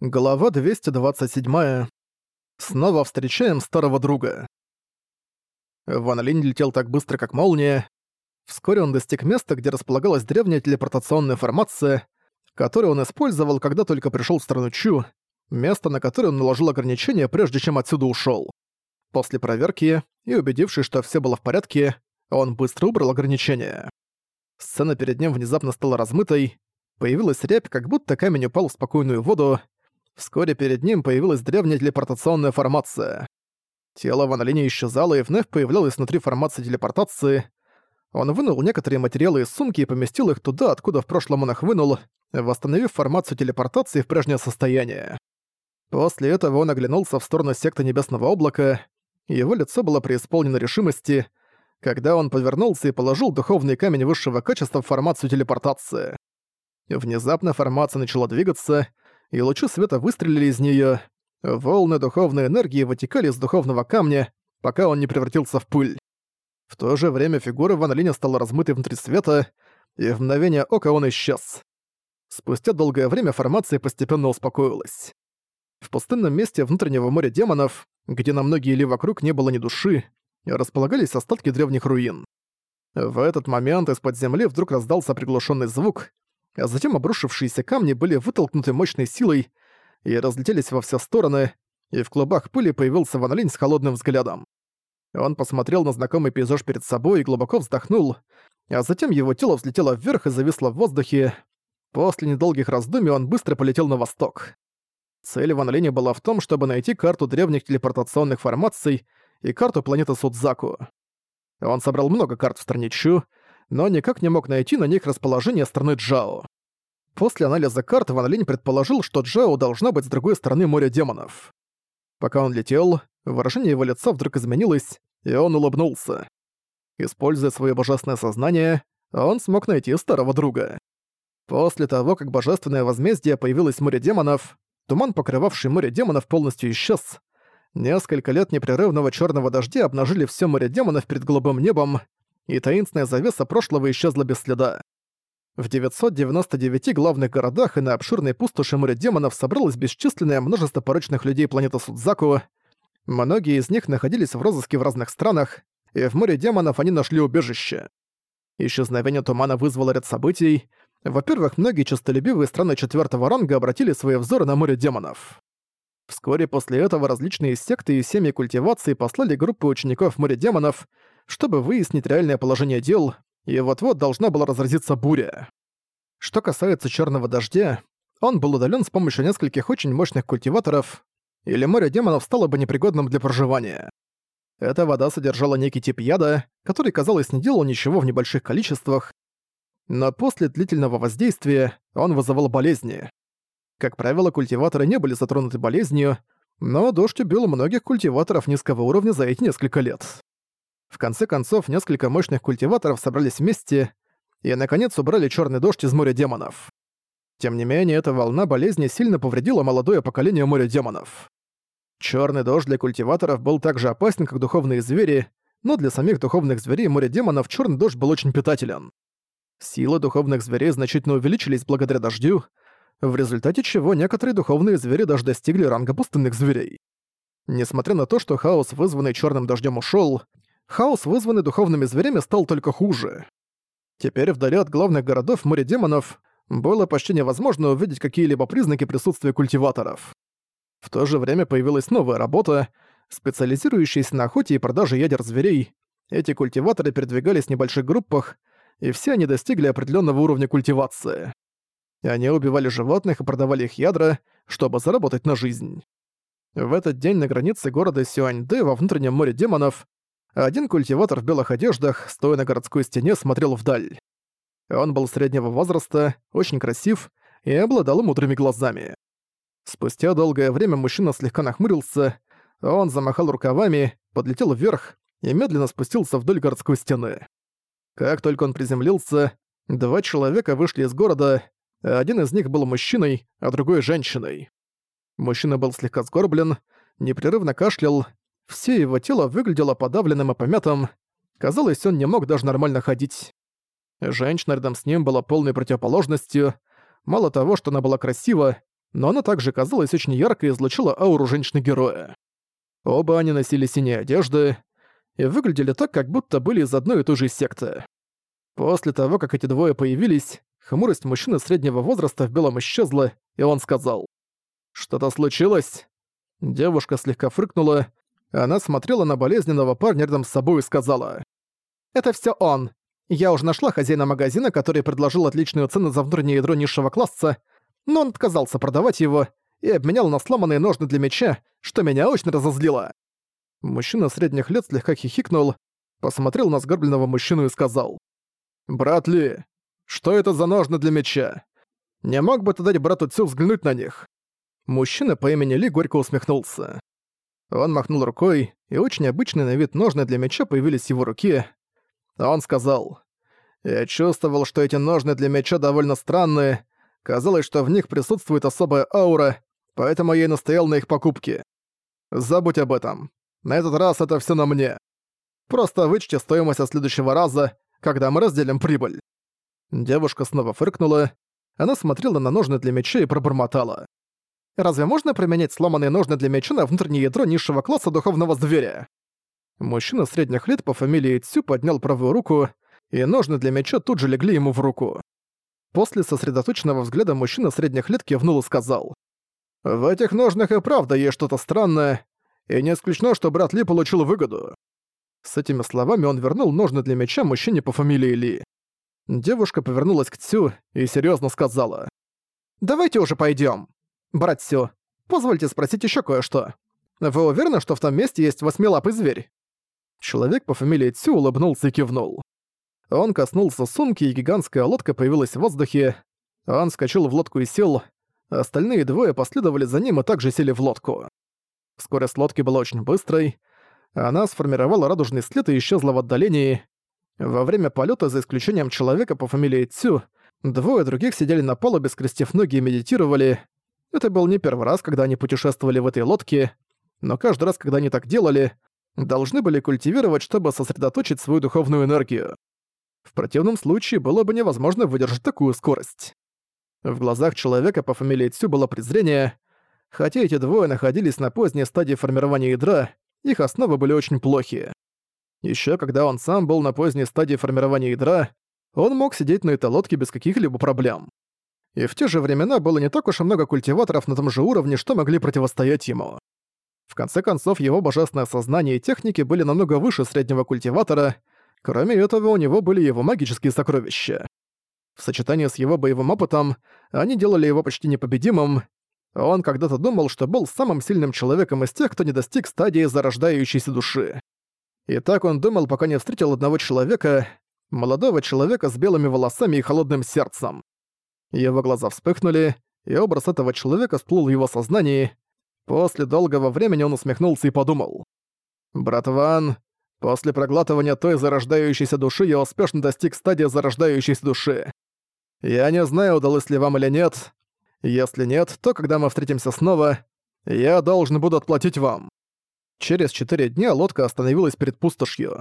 Глава 227. Снова встречаем старого друга. Ван Линь летел так быстро, как молния. Вскоре он достиг места, где располагалась древняя телепортационная формация, которую он использовал, когда только пришел в страну Чу, место, на которое он наложил ограничения, прежде чем отсюда ушел. После проверки и убедившись, что все было в порядке, он быстро убрал ограничения. Сцена перед ним внезапно стала размытой, появилась рябь, как будто камень упал в спокойную воду, Вскоре перед ним появилась древняя телепортационная формация. Тело Ван Линя исчезало и вновь появлялось внутри формации телепортации. Он вынул некоторые материалы из сумки и поместил их туда, откуда в прошлом он их вынул, восстановив формацию телепортации в прежнее состояние. После этого он оглянулся в сторону секты Небесного Облака, его лицо было преисполнено решимости, когда он повернулся и положил духовный камень высшего качества в формацию телепортации. Внезапно формация начала двигаться, и лучи света выстрелили из неё. Волны духовной энергии вытекали из духовного камня, пока он не превратился в пыль. В то же время фигура Ван Линя стала размытой внутри света, и в мгновение ока он исчез. Спустя долгое время формация постепенно успокоилась. В пустынном месте внутреннего моря демонов, где на многие ли вокруг не было ни души, располагались остатки древних руин. В этот момент из-под земли вдруг раздался приглушенный звук, а затем обрушившиеся камни были вытолкнуты мощной силой и разлетелись во все стороны, и в клубах пыли появился Ван Линь с холодным взглядом. Он посмотрел на знакомый пейзаж перед собой и глубоко вздохнул, а затем его тело взлетело вверх и зависло в воздухе. После недолгих раздумий он быстро полетел на восток. Цель Ван Линя была в том, чтобы найти карту древних телепортационных формаций и карту планеты Судзаку. Он собрал много карт в стране Чу, но никак не мог найти на них расположение страны Джао. После анализа карт Ван Линь предположил, что Джао должна быть с другой стороны моря демонов. Пока он летел, выражение его лица вдруг изменилось, и он улыбнулся. Используя свое божественное сознание, он смог найти старого друга. После того, как божественное возмездие появилось в море демонов, туман, покрывавший море демонов, полностью исчез. Несколько лет непрерывного черного дождя обнажили все море демонов перед голубым небом, и таинственная завеса прошлого исчезла без следа. В 999 главных городах и на обширной пустоши моря демонов собралось бесчисленное множество порочных людей планеты Судзаку. Многие из них находились в розыске в разных странах, и в море демонов они нашли убежище. Исчезновение тумана вызвало ряд событий. Во-первых, многие честолюбивые страны четвертого ранга обратили свои взоры на море демонов. Вскоре после этого различные секты и семьи культивации послали группы учеников в море демонов, чтобы выяснить реальное положение дел, и вот-вот должна была разразиться буря. Что касается черного дождя, он был удален с помощью нескольких очень мощных культиваторов, или море демонов стало бы непригодным для проживания. Эта вода содержала некий тип яда, который, казалось, не делал ничего в небольших количествах, но после длительного воздействия он вызывал болезни. Как правило, культиваторы не были затронуты болезнью, но дождь убил многих культиваторов низкого уровня за эти несколько лет. В конце концов, несколько мощных культиваторов собрались вместе и, наконец, убрали черный дождь из моря демонов. Тем не менее, эта волна болезни сильно повредила молодое поколение моря демонов. Черный дождь для культиваторов был так же опасен, как духовные звери, но для самих духовных зверей моря демонов черный дождь был очень питателен. Силы духовных зверей значительно увеличились благодаря дождю, в результате чего некоторые духовные звери даже достигли ранга пустынных зверей. Несмотря на то, что хаос, вызванный черным дождем, ушел, хаос, вызванный духовными зверями, стал только хуже. Теперь вдали от главных городов море демонов было почти невозможно увидеть какие-либо признаки присутствия культиваторов. В то же время появилась новая работа, специализирующаяся на охоте и продаже ядер зверей. Эти культиваторы передвигались в небольших группах, и все они достигли определенного уровня культивации. Они убивали животных и продавали их ядра, чтобы заработать на жизнь. В этот день на границе города Сюаньдэ во внутреннем море демонов один культиватор в белых одеждах, стоя на городской стене, смотрел вдаль. Он был среднего возраста, очень красив и обладал мудрыми глазами. Спустя долгое время мужчина слегка нахмурился, он замахал рукавами, подлетел вверх и медленно спустился вдоль городской стены. Как только он приземлился, два человека вышли из города, один из них был мужчиной, а другой — женщиной. Мужчина был слегка сгорблен, непрерывно кашлял, все его тело выглядело подавленным и помятым. Казалось, он не мог даже нормально ходить. Женщина рядом с ним была полной противоположностью. Мало того, что она была красива, но она также казалась очень ярко и излучила ауру женщины-героя. Оба они носили синие одежды и выглядели так, как будто были из одной и той же секты. После того, как эти двое появились, хмурость мужчины среднего возраста в белом исчезла, и он сказал. «Что-то случилось?» Девушка слегка фрыкнула, она смотрела на болезненного парня рядом с собой и сказала. «Это все он. Я уже нашла хозяина магазина, который предложил отличную цену за внутреннее ядро низшего класса, но он отказался продавать его и обменял на сломанные ножны для меча, что меня очень разозлило». Мужчина средних лет слегка хихикнул, посмотрел на сгорбленного мужчину и сказал. «Брат Ли, что это за ножны для меча? Не мог бы ты дать брату Цю взглянуть на них?» Мужчина по имени Ли горько усмехнулся. Он махнул рукой, и очень обычные на вид ножны для меча появились в его руке. Он сказал, «Я чувствовал, что эти ножны для меча довольно странные. Казалось, что в них присутствует особая аура, поэтому я и настоял на их покупке. Забудь об этом. На этот раз это все на мне. Просто вычти стоимость от следующего раза, когда мы разделим прибыль». Девушка снова фыркнула. Она смотрела на ножны для меча и пробормотала. Разве можно применять сломанные ножны для меча на внутреннее ядро низшего класса духовного зверя? Мужчина средних лет по фамилии Цю поднял правую руку, и ножны для меча тут же легли ему в руку. После сосредоточенного взгляда мужчина средних лет кивнул и сказал. «В этих ножнах и правда есть что-то странное, и не исключено, что брат Ли получил выгоду». С этими словами он вернул ножны для меча мужчине по фамилии Ли. Девушка повернулась к Цю и серьезно сказала. «Давайте уже пойдем. «Брат Сю, позвольте спросить еще кое-что. Вы уверены, что в том месте есть восьмилапый зверь?» Человек по фамилии Цю улыбнулся и кивнул. Он коснулся сумки, и гигантская лодка появилась в воздухе. Он скачал в лодку и сел. Остальные двое последовали за ним и также сели в лодку. Скорость лодки была очень быстрой. Она сформировала радужный след и исчезла в отдалении. Во время полета, за исключением человека по фамилии Цю, двое других сидели на палубе, скрестив ноги и медитировали. Это был не первый раз, когда они путешествовали в этой лодке, но каждый раз, когда они так делали, должны были культивировать, чтобы сосредоточить свою духовную энергию. В противном случае было бы невозможно выдержать такую скорость. В глазах человека по фамилии Цю было презрение. Хотя эти двое находились на поздней стадии формирования ядра, их основы были очень плохие. Еще когда он сам был на поздней стадии формирования ядра, он мог сидеть на этой лодке без каких-либо проблем и в те же времена было не так уж и много культиваторов на том же уровне, что могли противостоять ему. В конце концов, его божественное сознание и техники были намного выше среднего культиватора, кроме этого у него были его магические сокровища. В сочетании с его боевым опытом, они делали его почти непобедимым. Он когда-то думал, что был самым сильным человеком из тех, кто не достиг стадии зарождающейся души. И так он думал, пока не встретил одного человека, молодого человека с белыми волосами и холодным сердцем. Его глаза вспыхнули, и образ этого человека всплыл в его сознании. После долгого времени он усмехнулся и подумал. «Брат Ван, после проглатывания той зарождающейся души я успешно достиг стадии зарождающейся души. Я не знаю, удалось ли вам или нет. Если нет, то когда мы встретимся снова, я должен буду отплатить вам». Через четыре дня лодка остановилась перед пустошью.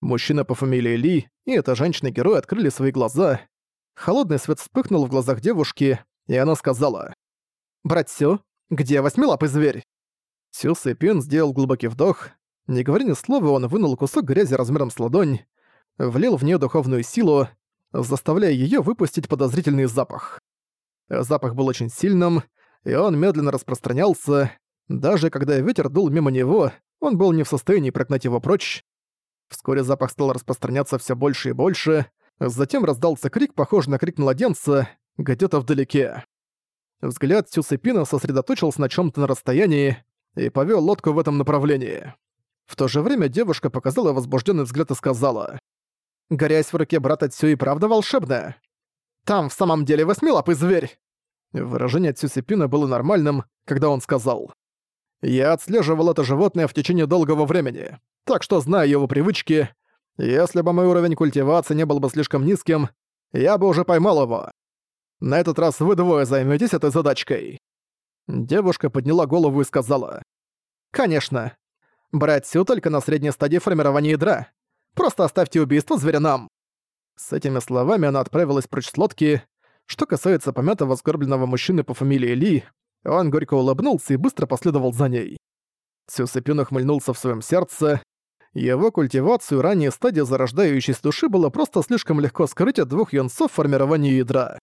Мужчина по фамилии Ли и эта женщина-герой открыли свои глаза, Холодный свет вспыхнул в глазах девушки, и она сказала. «Брат Сю, где восьмилапый зверь?» Сю Сэпин сделал глубокий вдох. Не говоря ни слова, он вынул кусок грязи размером с ладонь, влил в нее духовную силу, заставляя ее выпустить подозрительный запах. Запах был очень сильным, и он медленно распространялся. Даже когда ветер дул мимо него, он был не в состоянии прогнать его прочь. Вскоре запах стал распространяться все больше и больше, Затем раздался крик, похожий на крик младенца, где-то вдалеке. Взгляд Сюсепина сосредоточился на чем то на расстоянии и повел лодку в этом направлении. В то же время девушка показала возбужденный взгляд и сказала. «Горясь в руке брата Цю и правда волшебная. Там в самом деле восьмилапый зверь!» Выражение Цюсепина было нормальным, когда он сказал. «Я отслеживал это животное в течение долгого времени, так что знаю его привычки, если бы мой уровень культивации не был бы слишком низким, я бы уже поймал его. На этот раз вы двое займётесь этой задачкой». Девушка подняла голову и сказала. «Конечно. Брать Сю только на средней стадии формирования ядра. Просто оставьте убийство зверя нам». С этими словами она отправилась прочь с лодки. Что касается помятого сгорбленного мужчины по фамилии Ли, он горько улыбнулся и быстро последовал за ней. Цюсепин ухмыльнулся в своем сердце. Его культивацию ранее стадия зарождающейся души было просто слишком легко скрыть от двух юнцов формирования ядра.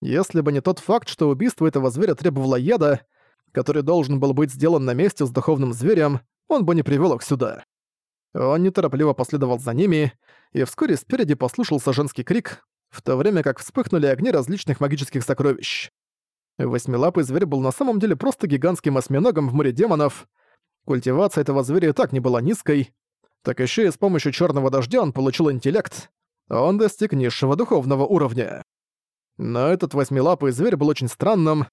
Если бы не тот факт, что убийство этого зверя требовало яда, который должен был быть сделан на месте с духовным зверем, он бы не привел их сюда. Он неторопливо последовал за ними, и вскоре спереди послушался женский крик, в то время как вспыхнули огни различных магических сокровищ. Восьмилапый зверь был на самом деле просто гигантским осьминогом в море демонов. Культивация этого зверя и так не была низкой, так еще и с помощью черного дождя он получил интеллект. Он достиг низшего духовного уровня. Но этот восьмилапый зверь был очень странным.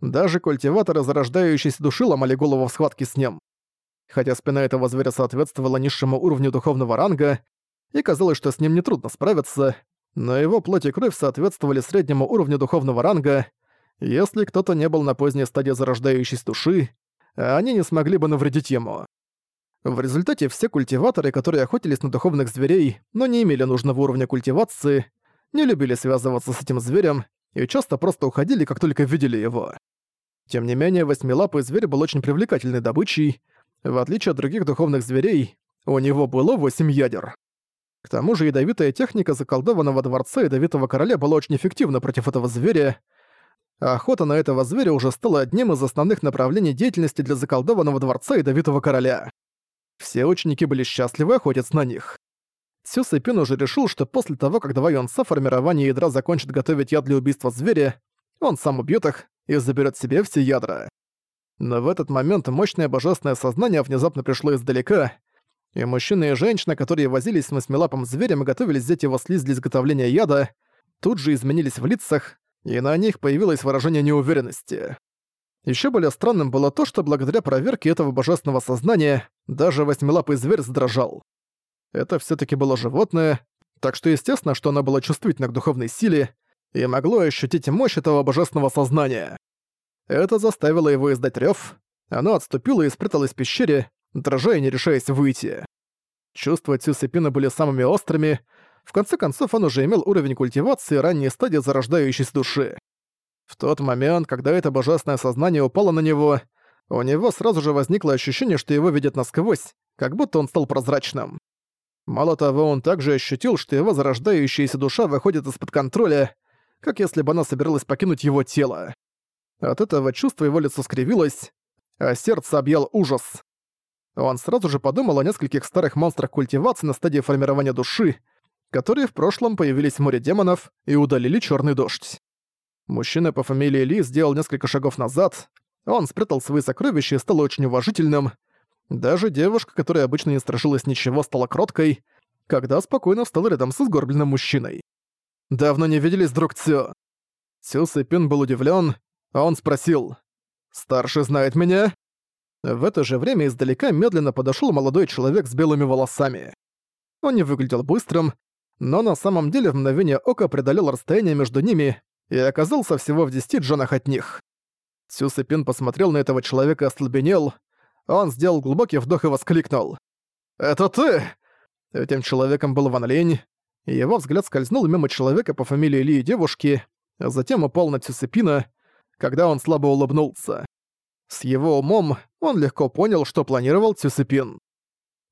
Даже культиваторы зарождающейся души ломали голову в схватке с ним. Хотя спина этого зверя соответствовала низшему уровню духовного ранга, и казалось, что с ним нетрудно справиться, но его плоть и кровь соответствовали среднему уровню духовного ранга. Если кто-то не был на поздней стадии зарождающейся души, они не смогли бы навредить ему. В результате все культиваторы, которые охотились на духовных зверей, но не имели нужного уровня культивации, не любили связываться с этим зверем и часто просто уходили, как только видели его. Тем не менее, восьмилапый зверь был очень привлекательной добычей. В отличие от других духовных зверей, у него было восемь ядер. К тому же ядовитая техника заколдованного дворца ядовитого короля была очень эффективна против этого зверя. Охота на этого зверя уже стала одним из основных направлений деятельности для заколдованного дворца ядовитого короля. Все ученики были счастливы охотиться на них. Сю Сэпин уже решил, что после того, как два юнца формирование ядра закончит готовить яд для убийства зверя, он сам убьет их и заберет себе все ядра. Но в этот момент мощное божественное сознание внезапно пришло издалека, и мужчина и женщина, которые возились с восьмилапым зверем и готовились взять его слизь для изготовления яда, тут же изменились в лицах, и на них появилось выражение неуверенности. Еще более странным было то, что благодаря проверке этого божественного сознания даже восьмилапый зверь задрожал. Это все таки было животное, так что естественно, что оно было чувствительно к духовной силе и могло ощутить мощь этого божественного сознания. Это заставило его издать рёв, оно отступило и спряталось в пещере, дрожа и не решаясь выйти. Чувства Цюсепина были самыми острыми, в конце концов он уже имел уровень культивации ранней стадии зарождающейся души. В тот момент, когда это божественное сознание упало на него, у него сразу же возникло ощущение, что его видят насквозь, как будто он стал прозрачным. Мало того, он также ощутил, что его зарождающаяся душа выходит из-под контроля, как если бы она собиралась покинуть его тело. От этого чувства его лицо скривилось, а сердце объял ужас. Он сразу же подумал о нескольких старых монстрах культивации на стадии формирования души, которые в прошлом появились в море демонов и удалили черный дождь. Мужчина по фамилии Ли сделал несколько шагов назад, он спрятал свои сокровища и стал очень уважительным. Даже девушка, которая обычно не страшилась ничего, стала кроткой, когда спокойно встала рядом с изгорбленным мужчиной. «Давно не виделись, друг Цю?» Цю Сэпин был удивлен, а он спросил, «Старший знает меня?» В это же время издалека медленно подошел молодой человек с белыми волосами. Он не выглядел быстрым, но на самом деле в мгновение ока преодолел расстояние между ними и оказался всего в десяти джанах от них. Сюсепин посмотрел на этого человека и остолбенел. Он сделал глубокий вдох и воскликнул. «Это ты!» Этим человеком был Ван Лень. Его взгляд скользнул мимо человека по фамилии Ли и девушки, а затем упал на Цюсепина, когда он слабо улыбнулся. С его умом он легко понял, что планировал Цюсепин.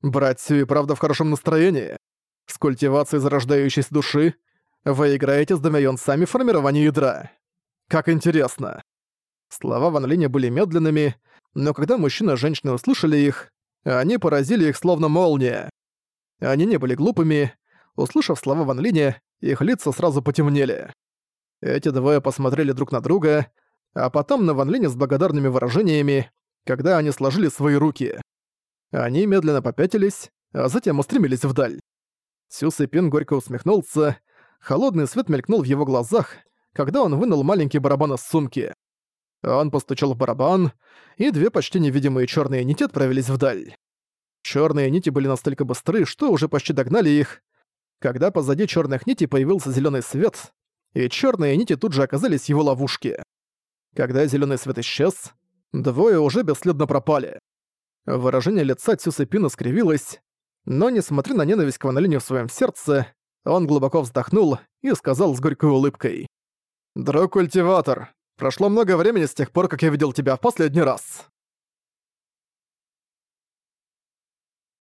«Брать Сю и правда в хорошем настроении. С культивацией зарождающейся души вы играете с двумя юнцами в формировании ядра. Как интересно. Слова Ван Линя были медленными, но когда мужчина и женщина услышали их, они поразили их словно молния. Они не были глупыми. Услышав слова Ван Линя, их лица сразу потемнели. Эти двое посмотрели друг на друга, а потом на Ван Линя с благодарными выражениями, когда они сложили свои руки. Они медленно попятились, а затем устремились вдаль. Сю Сэпин горько усмехнулся, Холодный свет мелькнул в его глазах, когда он вынул маленький барабан из сумки. Он постучал в барабан, и две почти невидимые черные нити отправились вдаль. Черные нити были настолько быстры, что уже почти догнали их, когда позади черных нитей появился зеленый свет, и черные нити тут же оказались в его ловушке. Когда зеленый свет исчез, двое уже бесследно пропали. Выражение лица Цюсепина скривилось, но, несмотря на ненависть к Ванолине в своем сердце, он глубоко вздохнул и сказал с горькой улыбкой. «Друг-культиватор, прошло много времени с тех пор, как я видел тебя в последний раз».